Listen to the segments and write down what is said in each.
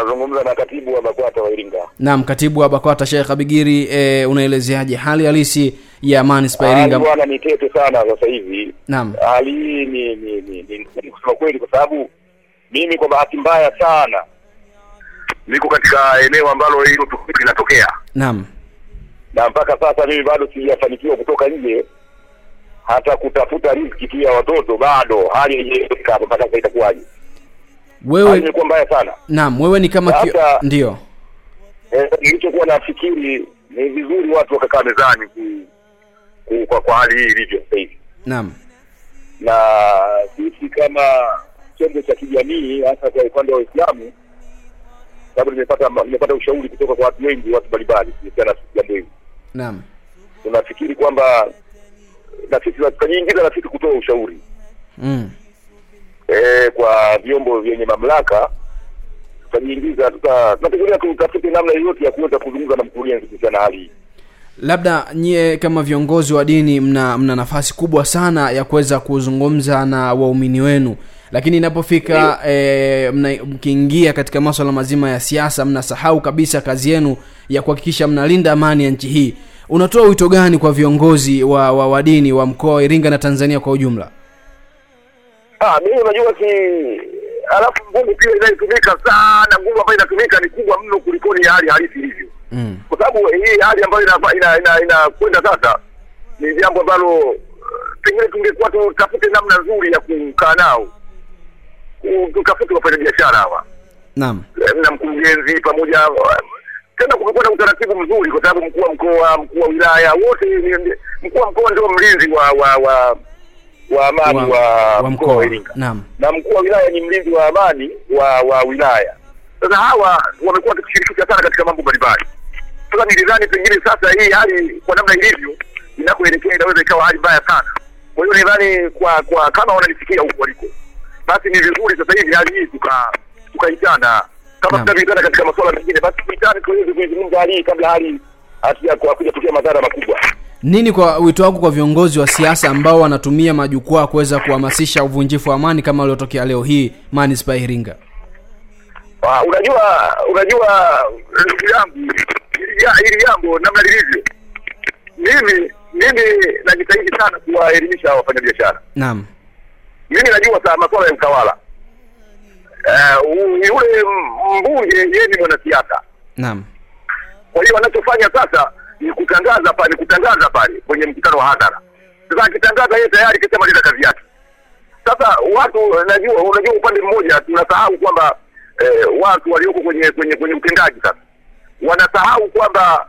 Nazungumza na katibu wa BAKWATA wa Iringa. Naam, katibu wa BAKWATA Sheikh Abigiri, e, unaelezeaje hali halisi ya manispaa ya Iringa? bwana ni tete sana sasa hivi. Naam. Hali hii ni ni ni, ni ni kusema kweli, kwa sababu mimi kwa bahati mbaya sana niko katika eneo ambalo hilo tukio linatokea, Naam. na mpaka sasa mimi bado sijafanikiwa kutoka nje hata kutafuta riziki tu ya watoto, bado hali haijaeleweka. Mpaka sasa itakuwaje? Wewe ilikuwa mbaya sana. naam, wewe ni kama kio... Ndio. Eh, nilichokuwa nafikiri ni vizuri watu wakakaa mezani ku, kwa, kwa hali hii ilivyo sasa hivi, Naam. na sisi kama chombo cha kijamii, hasa kwa upande wa Uislamu, sababu nimepata nimepata ushauri kutoka kwa watu wengi, watu mbalimbali kuhusiana na jambo hili, Naam. tunafikiri kwamba na sisi tukajiingiza na sisi kutoa ushauri Mm. Vyombo vyenye mamlaka tutajiingiza, tuta- tunategemea tutafute namna yoyote ya kuweza kuzungumza na mkurugenzi kuhusiana na hali hii. Labda nyie kama viongozi wa dini mna mna nafasi kubwa sana ya kuweza kuzungumza na waumini wenu, lakini inapofika e, mkiingia katika maswala mazima ya siasa mnasahau kabisa kazi yenu ya kuhakikisha mnalinda amani ya nchi hii. Unatoa wito gani kwa viongozi wa, wa, wa dini wa mkoa wa Iringa na Tanzania kwa ujumla? Ah, mimi unajua si alafu nguvu pia inayotumika sana, nguvu ambayo inatumika ni kubwa mno kuliko ni hali halisi ilivyo, Mm. kwa sababu hii hali ambayo inakwenda ina, ina, ina sasa ni jambo ambalo uh, pengine tungekuwa tutafute namna nzuri ya kukaa nao, tutafute wafanya biashara hawa Naam. eh, na mkurugenzi pamoja tena kumekuwa na utaratibu mzuri, kwa sababu mkuu wa mkoa, mkuu wa wilaya wote, mkuu wa mkoa ndio mlinzi wa wa wa wa amani wa, wa mkoa wa. Iringa Naam. na mkuu wa wilaya ni mlinzi wa amani wa wa wilaya. Sasa hawa wamekuwa wakishirikisha sana katika mambo mbalimbali. Sasa nilidhani pengine sasa hii hali kwa namna ilivyo inakoelekea inaweza ikawa hali mbaya sana. Kwa hiyo nilidhani kwa kwa kama wananisikia huko waliko, basi ni vizuri sasa hivi hali hii tuka tukaitana kama tunavyoitana katika masuala mengine, basi tuitane tuweze kuizungumza hali hii kabla hali hatuja kuja kutokea madhara makubwa. Nini kwa wito wako kwa viongozi wa siasa ambao wanatumia majukwaa kuweza kuhamasisha uvunjifu wa amani kama uliotokea leo hii manispaa ya Iringa? Ah, unajua unajua ndugu yangu ja- hili jambo namna lilivyo mimi mimi najitahidi sana kuwaelimisha wafanyabiashara Naam. mimi najua sana masuala ya utawala Eh, yule m- mbunge yeye ni mwanasiasa Naam. kwa hiyo wanachofanya sasa ni kutangaza pale ni kutangaza pale kwenye mkutano wa hadhara sasa akitangaza yeye tayari kishamaliza kazi yake sasa watu najua unajua upande mmoja tunasahau kwamba eh, watu walioko kwenye kwenye kwenye utendaji sasa wanasahau kwamba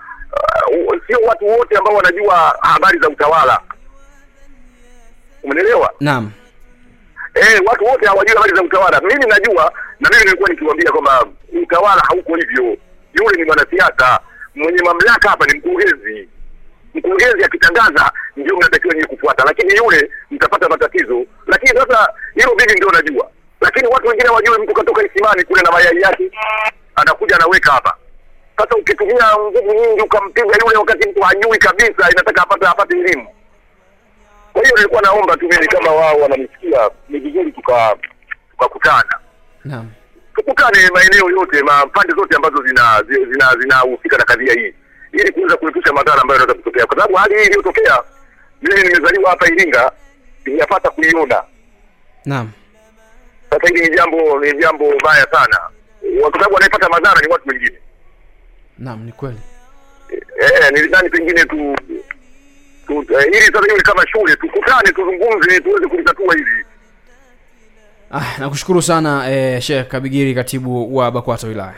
uh, sio watu wote ambao wanajua habari za utawala umeelewa Naam. eh, watu wote hawajui habari za utawala. Mimi najua na mimi nilikuwa nikiwaambia kwamba utawala hauko hivyo. Yule ni mwanasiasa, mwenye mamlaka hapa ni mkurugenzi. Mkurugenzi akitangaza ndio mnatakiwa nyinyi kufuata, lakini yule mtapata matatizo. Lakini sasa hilo mimi ndio najua, lakini watu wengine wajue. Mtu katoka Isimani kule na mayai yake anakuja anaweka hapa. Sasa ukitumia nguvu nyingi ukampiga yule wakati mtu hajui kabisa, inataka apate apate elimu. Kwa hiyo nilikuwa naomba tu mimi kama wao wananisikia, ni vizuri tuka tukakutana Naam. Tukutane maeneo yote ma pande zote ambazo zina zina zinahusika na kadhia hii ili kuweza kuepusha madhara ambayo yanaweza kutokea, kwa sababu hali hii iliyotokea, mimi nimezaliwa hapa Iringa, nimepata kuiona. Naam. Sasa hili ni jambo ni jambo baya sana, kwa sababu wanaepata madhara ni watu wengine. Naam, ni kweli. Eh, nilidhani pengine tu, tu eh, ili sasa hivi kama shule, tukutane, tuzungumze, tuweze kulitatua hili. Ah, nakushukuru sana eh, Sheikh Kabigiri katibu wa BAKWATA wilaya.